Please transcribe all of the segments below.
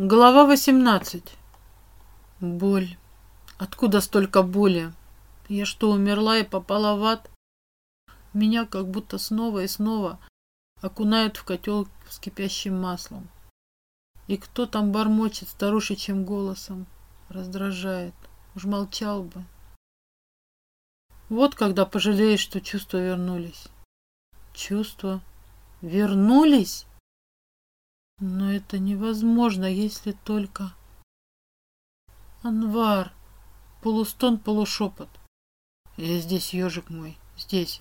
Глава 18. Боль. Откуда столько боли? Я что, умерла и попала в ад? Меня как будто снова и снова окунают в котел с кипящим маслом. И кто там бормочет старушечьим голосом? Раздражает. Уж молчал бы. Вот когда пожалеешь, что чувства вернулись. Чувства вернулись? Но это невозможно, если только... Анвар! Полустон, полушепот. Я здесь, ежик мой, здесь.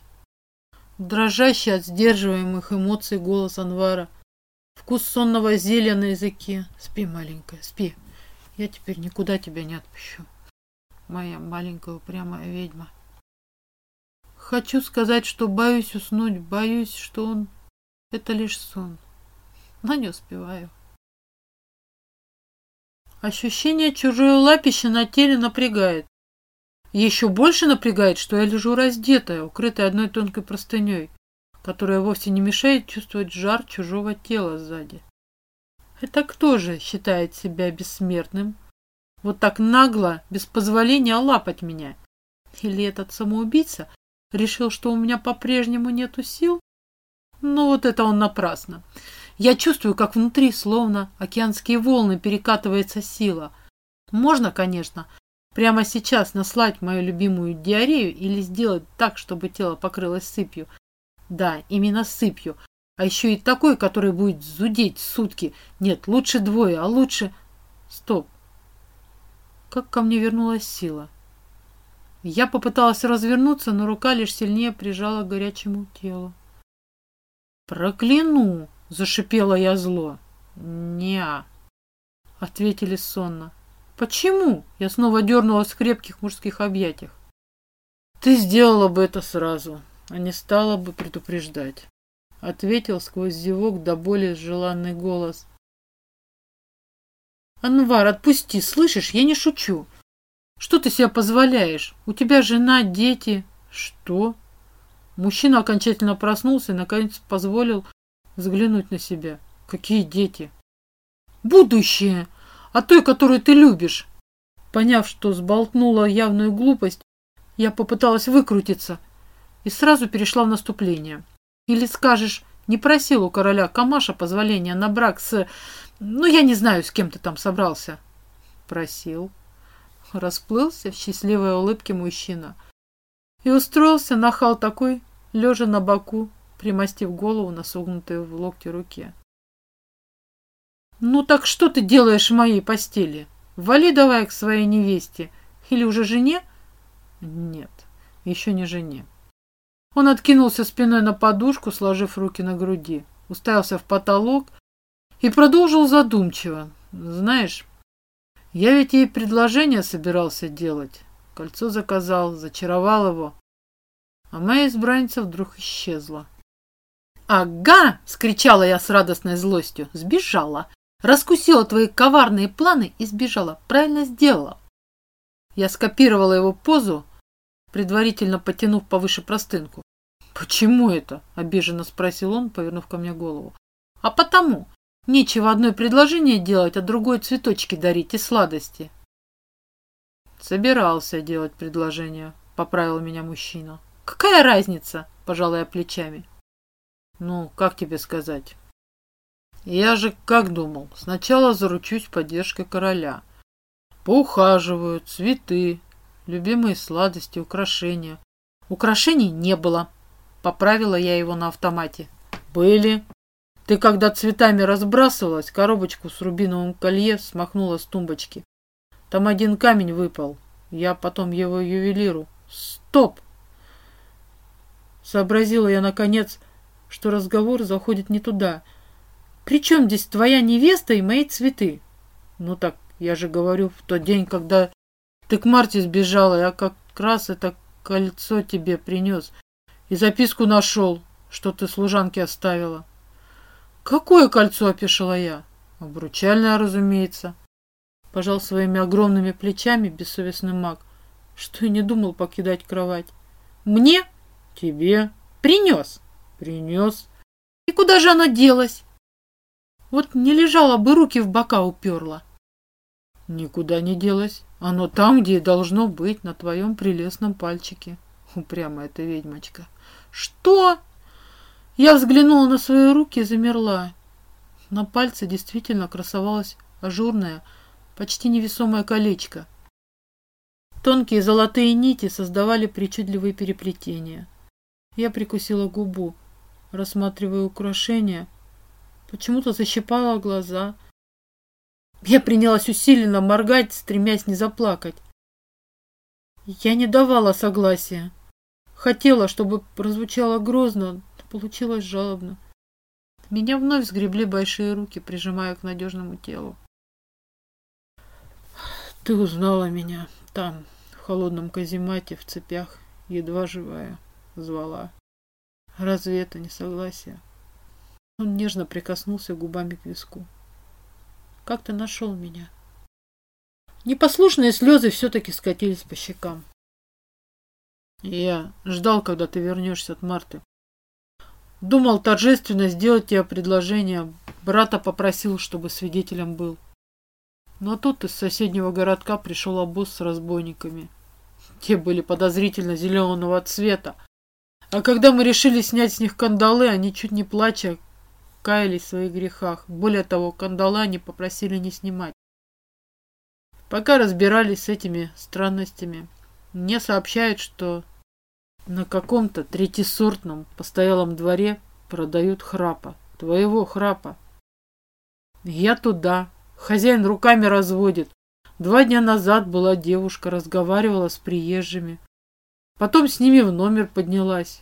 Дрожащий от сдерживаемых эмоций голос Анвара. Вкус сонного зелья на языке. Спи, маленькая, спи. Я теперь никуда тебя не отпущу. Моя маленькая упрямая ведьма. Хочу сказать, что боюсь уснуть, боюсь, что он... Это лишь сон но не успеваю. Ощущение чужой лапищи на теле напрягает. Еще больше напрягает, что я лежу раздетая, укрытая одной тонкой простыней, которая вовсе не мешает чувствовать жар чужого тела сзади. Это кто же считает себя бессмертным? Вот так нагло, без позволения лапать меня? Или этот самоубийца решил, что у меня по-прежнему нету сил? Ну вот это он напрасно. Я чувствую, как внутри, словно океанские волны, перекатывается сила. Можно, конечно, прямо сейчас наслать мою любимую диарею или сделать так, чтобы тело покрылось сыпью. Да, именно сыпью. А еще и такой, который будет зудеть сутки. Нет, лучше двое, а лучше... Стоп. Как ко мне вернулась сила? Я попыталась развернуться, но рука лишь сильнее прижала к горячему телу. Прокляну! Зашипела я зло. «Не-а», ответили сонно. «Почему?» Я снова дернулась в крепких мужских объятиях. «Ты сделала бы это сразу, а не стала бы предупреждать», ответил сквозь зевок до боли желанный голос. «Анвар, отпусти, слышишь? Я не шучу. Что ты себе позволяешь? У тебя жена, дети...» «Что?» Мужчина окончательно проснулся и, наконец, позволил взглянуть на себя. Какие дети? Будущее! А той, которую ты любишь. Поняв, что сболтнула явную глупость, я попыталась выкрутиться и сразу перешла в наступление. Или скажешь, не просил у короля Камаша позволения на брак с... Ну, я не знаю, с кем ты там собрался. Просил. Расплылся в счастливой улыбке мужчина. И устроился нахал такой, лежа на боку, примостив голову на согнутой в локте руке. «Ну так что ты делаешь в моей постели? Вали давай к своей невесте. Или уже жене?» «Нет, еще не жене». Он откинулся спиной на подушку, сложив руки на груди, уставился в потолок и продолжил задумчиво. «Знаешь, я ведь ей предложение собирался делать. Кольцо заказал, зачаровал его, а моя избранница вдруг исчезла. «Ага!» — скричала я с радостной злостью. «Сбежала! Раскусила твои коварные планы и сбежала. Правильно сделала!» Я скопировала его позу, предварительно потянув повыше простынку. «Почему это?» — обиженно спросил он, повернув ко мне голову. «А потому! Нечего одно предложение делать, а другое цветочки дарить и сладости!» «Собирался делать предложение», — поправил меня мужчина. «Какая разница?» — пожала я плечами. Ну, как тебе сказать? Я же как думал, сначала заручусь поддержкой короля. Поухаживаю, цветы, любимые сладости, украшения. Украшений не было. Поправила я его на автомате. Были. Ты когда цветами разбрасывалась, коробочку с рубиновым колье смахнула с тумбочки. Там один камень выпал. Я потом его ювелиру. Стоп! Сообразила я, наконец, что разговор заходит не туда. «При чем здесь твоя невеста и мои цветы?» «Ну так, я же говорю, в тот день, когда ты к Марте сбежала, я как раз это кольцо тебе принес и записку нашел, что ты служанке оставила». «Какое кольцо?» – опешила я. «Обручальное, разумеется». Пожал своими огромными плечами бессовестный маг, что и не думал покидать кровать. «Мне?» «Тебе?» «Принес». Принес. И куда же она делась? Вот не лежала бы, руки в бока уперла. Никуда не делась. Оно там, где и должно быть, на твоем прелестном пальчике. Упрямая ты ведьмочка. Что? Я взглянула на свои руки и замерла. На пальце действительно красовалось ажурное, почти невесомое колечко. Тонкие золотые нити создавали причудливые переплетения. Я прикусила губу, рассматривая украшения. Почему-то защипала глаза. Я принялась усиленно моргать, стремясь не заплакать. Я не давала согласия. Хотела, чтобы прозвучало грозно, но получилось жалобно. Меня вновь сгребли большие руки, прижимая к надежному телу. Ты узнала меня там, в холодном каземате, в цепях, едва живая, звала. Разве это не согласие? Он нежно прикоснулся губами к виску. Как ты нашел меня? Непослушные слезы все-таки скатились по щекам. Я ждал, когда ты вернешься от Марты. Думал торжественно сделать тебе предложение. Брата попросил, чтобы свидетелем был. Но тут из соседнего городка пришел обоз с разбойниками. Те были подозрительно зеленого цвета. А когда мы решили снять с них кандалы, они чуть не плача каялись в своих грехах. Более того, кандалы они попросили не снимать. Пока разбирались с этими странностями, мне сообщают, что на каком-то третисортном постоялом дворе продают храпа. Твоего храпа. Я туда. Хозяин руками разводит. Два дня назад была девушка, разговаривала с приезжими. Потом с ними в номер поднялась.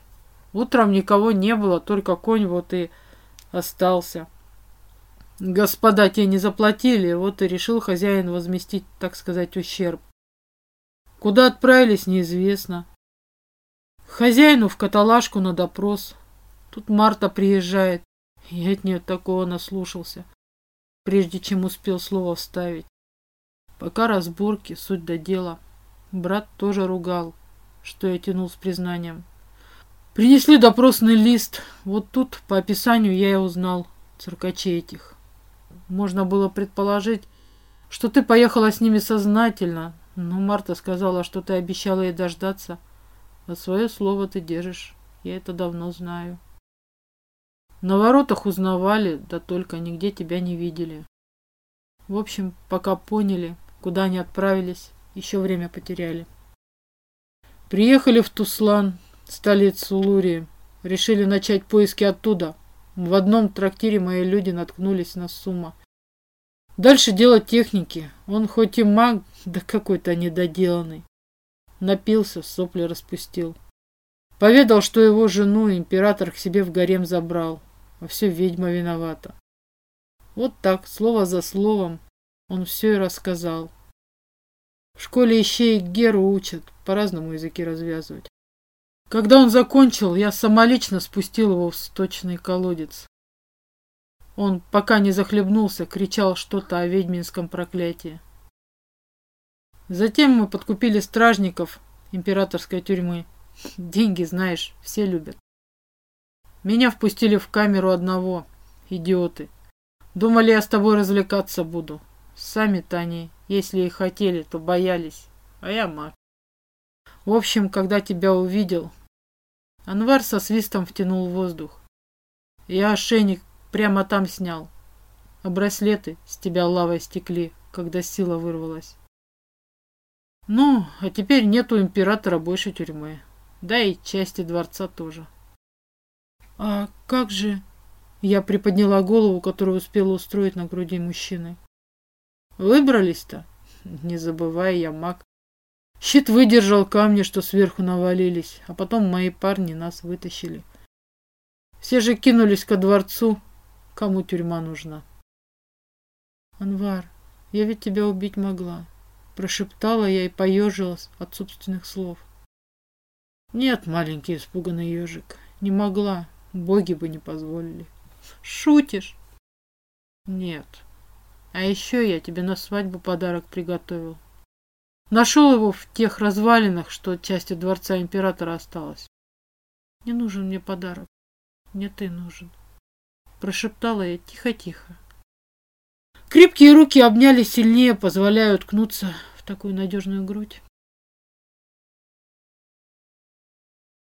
Утром никого не было, только конь вот и остался. Господа те не заплатили, вот и решил хозяин возместить, так сказать, ущерб. Куда отправились, неизвестно. Хозяину в каталажку на допрос. Тут Марта приезжает. Я от нее такого наслушался, прежде чем успел слово вставить. Пока разборки, суть до дела. Брат тоже ругал, что я тянул с признанием. Принесли допросный лист. Вот тут по описанию я и узнал циркачей этих. Можно было предположить, что ты поехала с ними сознательно, но Марта сказала, что ты обещала ей дождаться. А свое слово ты держишь. Я это давно знаю. На воротах узнавали, да только нигде тебя не видели. В общем, пока поняли, куда они отправились, еще время потеряли. Приехали в Туслан, столицу Лурии. Решили начать поиски оттуда. В одном трактире мои люди наткнулись на Сума. Дальше дело техники. Он хоть и маг, да какой-то недоделанный. Напился, сопли распустил. Поведал, что его жену император к себе в гарем забрал, а все ведьма виновата. Вот так, слово за словом, он все и рассказал. В школе ищей Геру учат, по-разному языки развязывать. Когда он закончил, я самолично спустил его в сточный колодец. Он, пока не захлебнулся, кричал что-то о ведьминском проклятии. Затем мы подкупили стражников императорской тюрьмы. Деньги, знаешь, все любят. Меня впустили в камеру одного. Идиоты. Думали, я с тобой развлекаться буду. Сами-то они, если и хотели, то боялись. А я маг. В общем, когда тебя увидел, Анвар со свистом втянул воздух. Я ошейник прямо там снял. А браслеты с тебя лавой стекли, когда сила вырвалась. Ну, а теперь нету императора больше тюрьмы. Да и части дворца тоже. А как же... Я приподняла голову, которую успела устроить на груди мужчины. Выбрались-то? Не забывай, я маг. Щит выдержал камни, что сверху навалились, а потом мои парни нас вытащили. Все же кинулись ко дворцу, кому тюрьма нужна. Анвар, я ведь тебя убить могла. Прошептала я и поежилась от собственных слов. Нет, маленький испуганный ежик, не могла. Боги бы не позволили. Шутишь? Нет. А еще я тебе на свадьбу подарок приготовил. Нашел его в тех развалинах, что части дворца императора осталось. Не нужен мне подарок. Мне ты нужен. Прошептала я тихо-тихо, Крепкие руки обняли сильнее, позволяя уткнуться в такую надежную грудь.